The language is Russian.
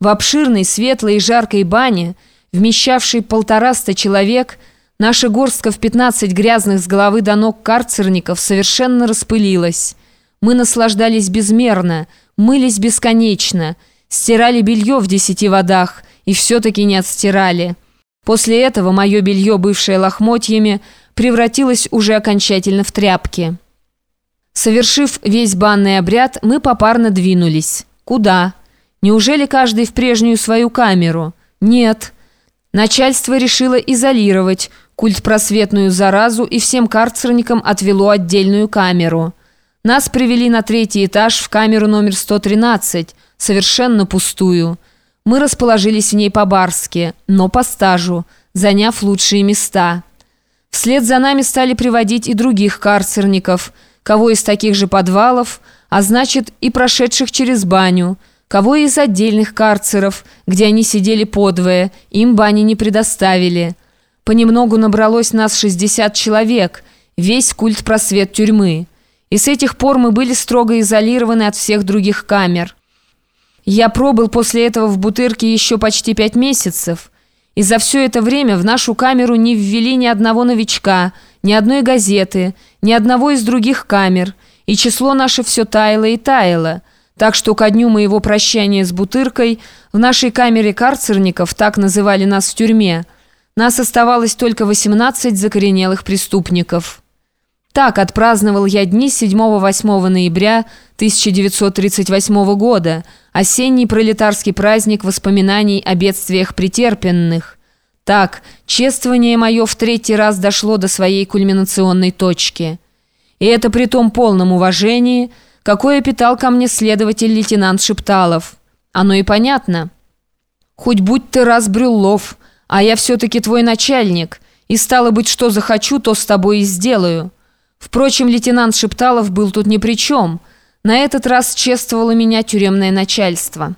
В обширной, светлой и жаркой бане, вмещавшей полтораста человек, наша горстка в 15 грязных с головы до ног карцерников совершенно распылилась. Мы наслаждались безмерно, мылись бесконечно, стирали белье в десяти водах и все-таки не отстирали. После этого мое белье, бывшее лохмотьями, превратилось уже окончательно в тряпки. Совершив весь банный обряд, мы попарно двинулись. Куда? Неужели каждый в прежнюю свою камеру? Нет. Начальство решило изолировать культпросветную заразу и всем карцерникам отвело отдельную камеру. Нас привели на третий этаж в камеру номер 113, совершенно пустую. Мы расположились в ней по-барски, но по стажу, заняв лучшие места. Вслед за нами стали приводить и других карцерников – кого из таких же подвалов, а значит и прошедших через баню, кого из отдельных карцеров, где они сидели подвое, им бани не предоставили. Понемногу набралось нас 60 человек, весь культ-просвет тюрьмы. И с этих пор мы были строго изолированы от всех других камер. Я пробыл после этого в Бутырке еще почти пять месяцев, и за все это время в нашу камеру не ввели ни одного новичка – ни одной газеты, ни одного из других камер, и число наше все таяло и таяло, так что ко дню моего прощания с Бутыркой в нашей камере карцерников, так называли нас в тюрьме, нас оставалось только 18 закоренелых преступников. Так отпраздновал я дни 7-8 ноября 1938 года, осенний пролетарский праздник воспоминаний о бедствиях претерпенных – так, чествование мое в третий раз дошло до своей кульминационной точки. И это при том полном уважении, какое питал ко мне следователь лейтенант Шепталов. Оно и понятно. Хоть будь ты раз Брюллов, а я все-таки твой начальник, и стало быть, что захочу, то с тобой и сделаю. Впрочем, лейтенант Шепталов был тут ни при чем. На этот раз чествовало меня тюремное начальство».